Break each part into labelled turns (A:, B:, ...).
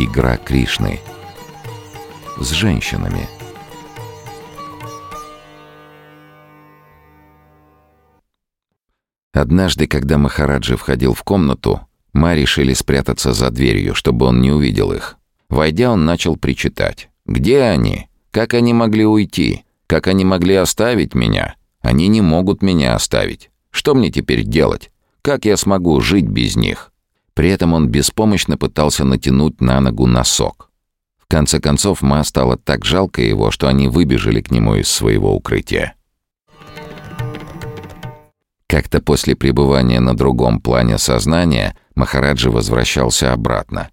A: Игра Кришны. С женщинами. Однажды, когда Махараджи входил в комнату, Ма решили спрятаться за дверью, чтобы он не увидел их. Войдя, он начал причитать. «Где они? Как они могли уйти? Как они могли оставить меня? Они не могут меня оставить. Что мне теперь делать? Как я смогу жить без них?» При этом он беспомощно пытался натянуть на ногу носок. В конце концов, Ма стало так жалко его, что они выбежали к нему из своего укрытия. Как-то после пребывания на другом плане сознания Махараджи возвращался обратно.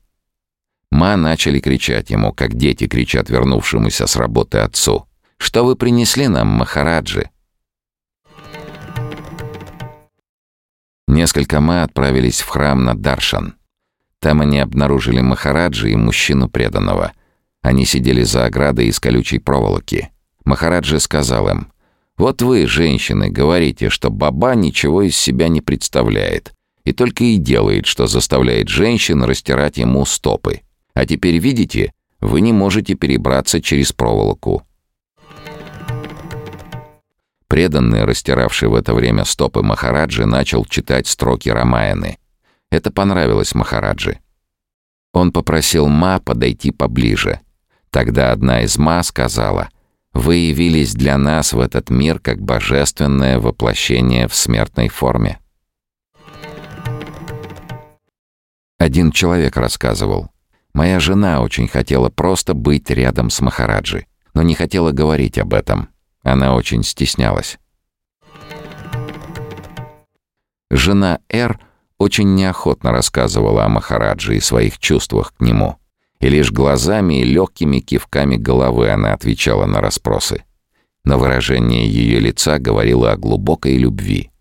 A: Ма начали кричать ему, как дети кричат вернувшемуся с работы отцу. «Что вы принесли нам, Махараджи?» Несколько Ма отправились в храм на Даршан. Там они обнаружили Махараджи и мужчину преданного. Они сидели за оградой из колючей проволоки. Махараджи сказал им, «Вот вы, женщины, говорите, что баба ничего из себя не представляет, и только и делает, что заставляет женщин растирать ему стопы. А теперь видите, вы не можете перебраться через проволоку. Преданный, растиравший в это время стопы Махараджи, начал читать строки Рамаяны. Это понравилось Махараджи. Он попросил Ма подойти поближе. Тогда одна из Ма сказала, «Вы явились для нас в этот мир как божественное воплощение в смертной форме». Один человек рассказывал, «Моя жена очень хотела просто быть рядом с Махараджи, но не хотела говорить об этом». Она очень стеснялась. Жена Эр очень неохотно рассказывала о Махараджи и своих чувствах к нему. И лишь глазами и легкими кивками головы она отвечала на расспросы. Но выражение ее лица говорило о глубокой любви.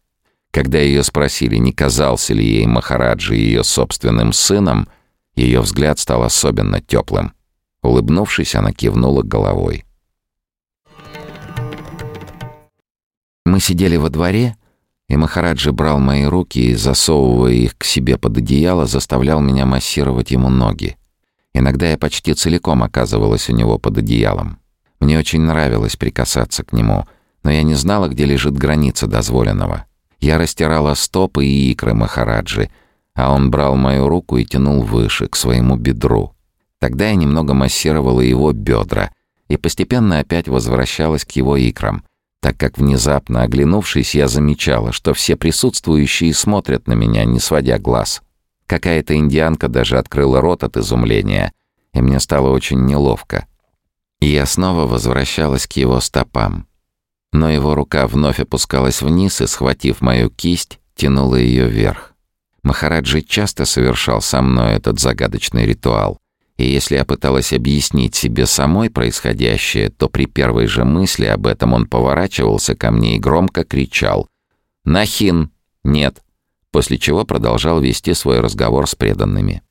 A: Когда ее спросили, не казался ли ей Махараджи ее собственным сыном, ее взгляд стал особенно теплым. Улыбнувшись, она кивнула головой. Мы сидели во дворе, и Махараджи брал мои руки и, засовывая их к себе под одеяло, заставлял меня массировать ему ноги. Иногда я почти целиком оказывалась у него под одеялом. Мне очень нравилось прикасаться к нему, но я не знала, где лежит граница дозволенного. Я растирала стопы и икры Махараджи, а он брал мою руку и тянул выше, к своему бедру. Тогда я немного массировала его бедра и постепенно опять возвращалась к его икрам — так как внезапно оглянувшись, я замечала, что все присутствующие смотрят на меня, не сводя глаз. Какая-то индианка даже открыла рот от изумления, и мне стало очень неловко. И я снова возвращалась к его стопам. Но его рука вновь опускалась вниз и, схватив мою кисть, тянула ее вверх. Махараджи часто совершал со мной этот загадочный ритуал, и если я пыталась объяснить себе самой происходящее, то при первой же мысли об этом он поворачивался ко мне и громко кричал «Нахин! Нет!», после чего продолжал вести свой разговор с преданными.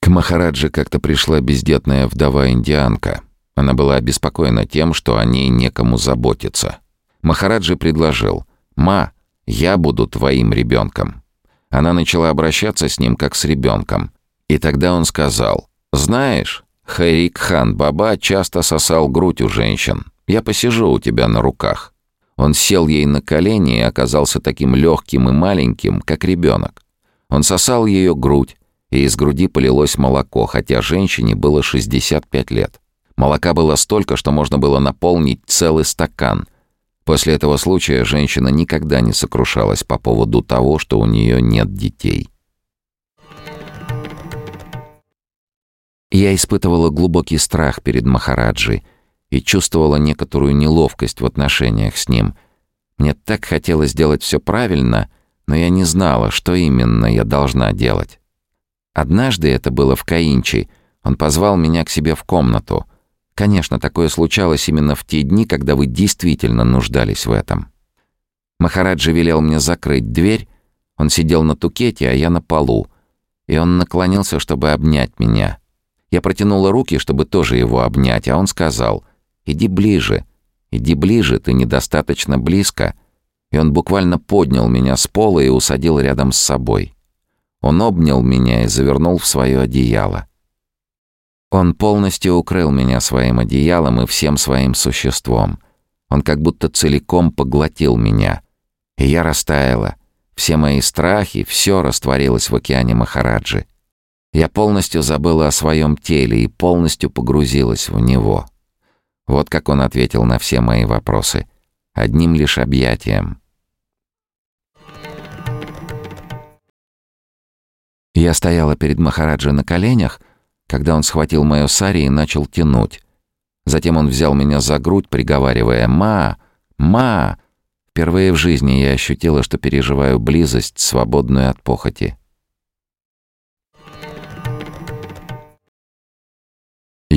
A: К Махараджи как-то пришла бездетная вдова-индианка. Она была обеспокоена тем, что о ней некому заботиться. Махараджи предложил «Ма, я буду твоим ребенком». Она начала обращаться с ним как с ребенком, и тогда он сказал, «Знаешь, Хайрик Хан Баба часто сосал грудь у женщин. Я посижу у тебя на руках». Он сел ей на колени и оказался таким легким и маленьким, как ребенок. Он сосал ее грудь, и из груди полилось молоко, хотя женщине было 65 лет. Молока было столько, что можно было наполнить целый стакан. После этого случая женщина никогда не сокрушалась по поводу того, что у нее нет детей. Я испытывала глубокий страх перед Махараджи и чувствовала некоторую неловкость в отношениях с ним. Мне так хотелось сделать все правильно, но я не знала, что именно я должна делать. Однажды это было в Каинчи. Он позвал меня к себе в комнату. Конечно, такое случалось именно в те дни, когда вы действительно нуждались в этом. Махараджи велел мне закрыть дверь. Он сидел на тукете, а я на полу. И он наклонился, чтобы обнять меня. Я протянула руки, чтобы тоже его обнять, а он сказал «Иди ближе, иди ближе, ты недостаточно близко». И он буквально поднял меня с пола и усадил рядом с собой. Он обнял меня и завернул в свое одеяло. Он полностью укрыл меня своим одеялом и всем своим существом. Он как будто целиком поглотил меня. И я растаяла. Все мои страхи, все растворилось в океане Махараджи. Я полностью забыла о своем теле и полностью погрузилась в него. Вот как он ответил на все мои вопросы. Одним лишь объятием. Я стояла перед Махараджи на коленях, когда он схватил мою сари и начал тянуть. Затем он взял меня за грудь, приговаривая «Ма! Ма!». Впервые в жизни я ощутила, что переживаю близость, свободную от похоти.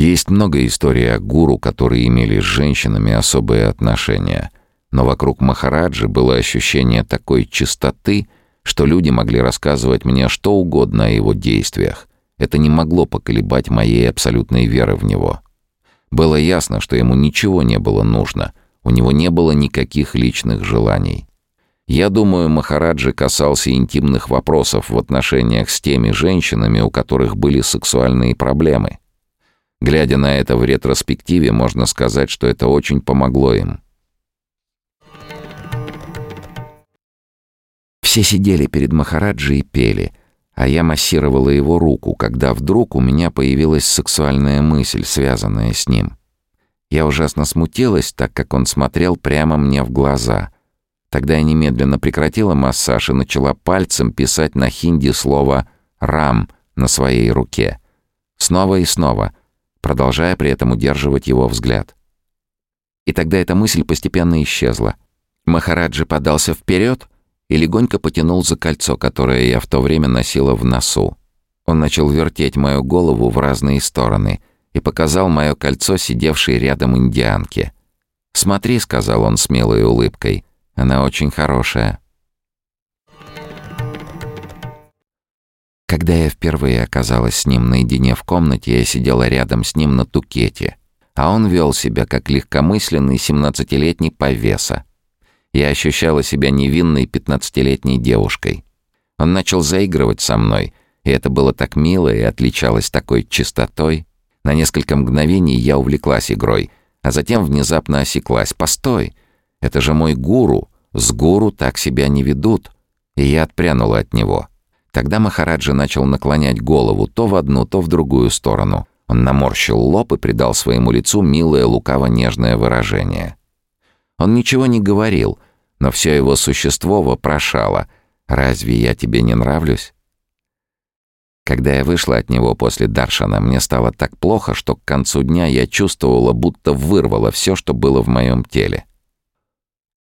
A: Есть много историй о гуру, которые имели с женщинами особые отношения. Но вокруг Махараджи было ощущение такой чистоты, что люди могли рассказывать мне что угодно о его действиях. Это не могло поколебать моей абсолютной веры в него. Было ясно, что ему ничего не было нужно, у него не было никаких личных желаний. Я думаю, Махараджи касался интимных вопросов в отношениях с теми женщинами, у которых были сексуальные проблемы — Глядя на это в ретроспективе, можно сказать, что это очень помогло им. Все сидели перед Махараджи и пели, а я массировала его руку, когда вдруг у меня появилась сексуальная мысль, связанная с ним. Я ужасно смутилась, так как он смотрел прямо мне в глаза. Тогда я немедленно прекратила массаж и начала пальцем писать на хинди слово «рам» на своей руке. Снова и снова — продолжая при этом удерживать его взгляд. И тогда эта мысль постепенно исчезла. Махараджи подался вперед и легонько потянул за кольцо, которое я в то время носила в носу. Он начал вертеть мою голову в разные стороны и показал мое кольцо, сидевшей рядом индианке. «Смотри», — сказал он смелой улыбкой, — «она очень хорошая». Когда я впервые оказалась с ним наедине в комнате, я сидела рядом с ним на тукете, а он вел себя как легкомысленный семнадцатилетний повеса. Я ощущала себя невинной пятнадцатилетней девушкой. Он начал заигрывать со мной, и это было так мило и отличалось такой чистотой. На несколько мгновений я увлеклась игрой, а затем внезапно осеклась. «Постой! Это же мой гуру! С гуру так себя не ведут!» И я отпрянула от него — Тогда Махараджа начал наклонять голову то в одну, то в другую сторону. Он наморщил лоб и придал своему лицу милое лукаво-нежное выражение. Он ничего не говорил, но все его существо вопрошало «Разве я тебе не нравлюсь?» Когда я вышла от него после Даршана, мне стало так плохо, что к концу дня я чувствовала, будто вырвала все, что было в моем теле.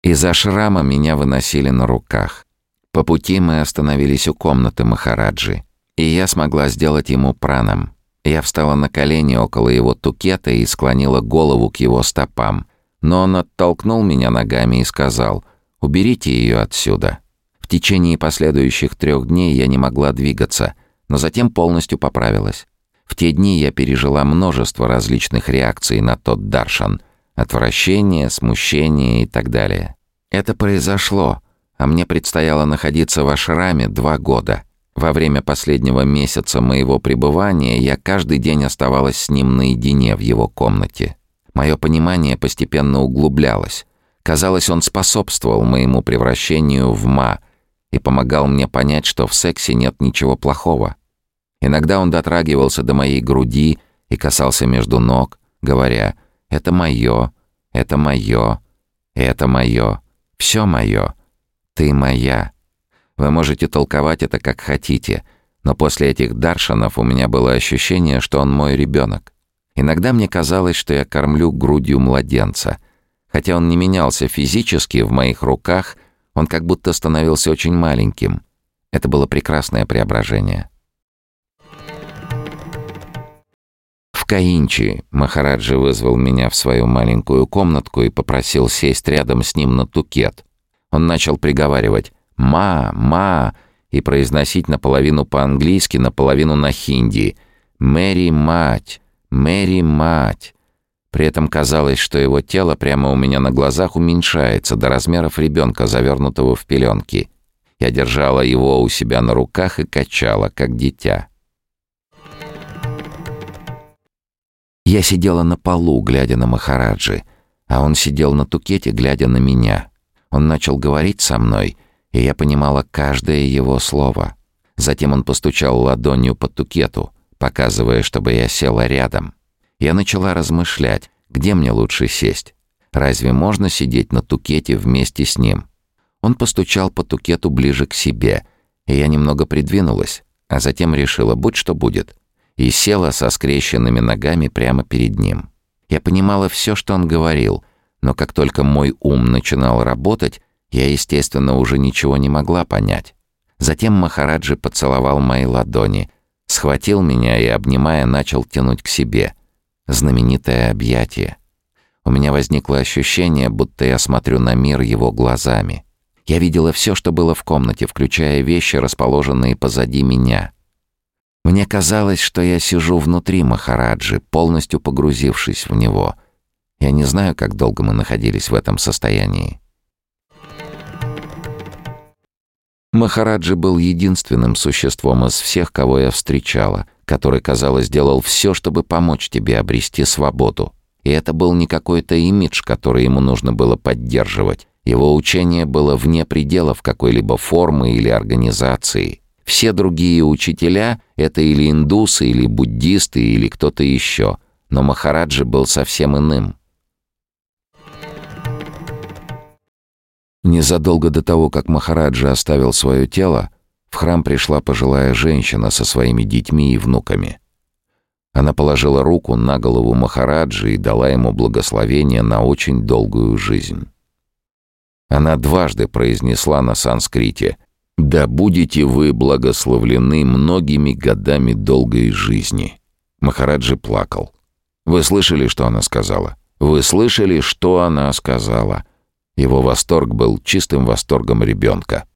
A: Из-за шрама меня выносили на руках. По пути мы остановились у комнаты Махараджи, и я смогла сделать ему пранам. Я встала на колени около его тукета и склонила голову к его стопам, но он оттолкнул меня ногами и сказал «Уберите ее отсюда». В течение последующих трех дней я не могла двигаться, но затем полностью поправилась. В те дни я пережила множество различных реакций на тот даршан — отвращение, смущение и так далее. Это произошло — а мне предстояло находиться в ашраме два года. Во время последнего месяца моего пребывания я каждый день оставалась с ним наедине в его комнате. Мое понимание постепенно углублялось. Казалось, он способствовал моему превращению в ма и помогал мне понять, что в сексе нет ничего плохого. Иногда он дотрагивался до моей груди и касался между ног, говоря «это мое, это мое, это мое, все мое». «Ты моя». Вы можете толковать это как хотите, но после этих даршанов у меня было ощущение, что он мой ребенок. Иногда мне казалось, что я кормлю грудью младенца. Хотя он не менялся физически в моих руках, он как будто становился очень маленьким. Это было прекрасное преображение. В Каинчи Махараджи вызвал меня в свою маленькую комнатку и попросил сесть рядом с ним на тукет — он начал приговаривать «ма, ма» и произносить наполовину по-английски, наполовину на хинди «Мэри, мать, Мэри, мать». При этом казалось, что его тело прямо у меня на глазах уменьшается до размеров ребенка, завернутого в пеленки. Я держала его у себя на руках и качала, как дитя. Я сидела на полу, глядя на Махараджи, а он сидел на тукете, глядя на меня. Он начал говорить со мной, и я понимала каждое его слово. Затем он постучал ладонью по тукету, показывая, чтобы я села рядом. Я начала размышлять, где мне лучше сесть. Разве можно сидеть на тукете вместе с ним? Он постучал по тукету ближе к себе, и я немного придвинулась, а затем решила, будь что будет, и села со скрещенными ногами прямо перед ним. Я понимала все, что он говорил, но как только мой ум начинал работать, я, естественно, уже ничего не могла понять. Затем Махараджи поцеловал мои ладони, схватил меня и, обнимая, начал тянуть к себе. Знаменитое объятие. У меня возникло ощущение, будто я смотрю на мир его глазами. Я видела все, что было в комнате, включая вещи, расположенные позади меня. Мне казалось, что я сижу внутри Махараджи, полностью погрузившись в него. Я не знаю, как долго мы находились в этом состоянии. Махараджи был единственным существом из всех, кого я встречала, который, казалось, делал все, чтобы помочь тебе обрести свободу. И это был не какой-то имидж, который ему нужно было поддерживать. Его учение было вне пределов какой-либо формы или организации. Все другие учителя — это или индусы, или буддисты, или кто-то еще. Но Махараджи был совсем иным. Незадолго до того, как Махараджи оставил свое тело, в храм пришла пожилая женщина со своими детьми и внуками. Она положила руку на голову Махараджи и дала ему благословение на очень долгую жизнь. Она дважды произнесла на санскрите «Да будете вы благословлены многими годами долгой жизни». Махараджи плакал. «Вы слышали, что она сказала? Вы слышали, что она сказала?» Его восторг был чистым восторгом ребенка.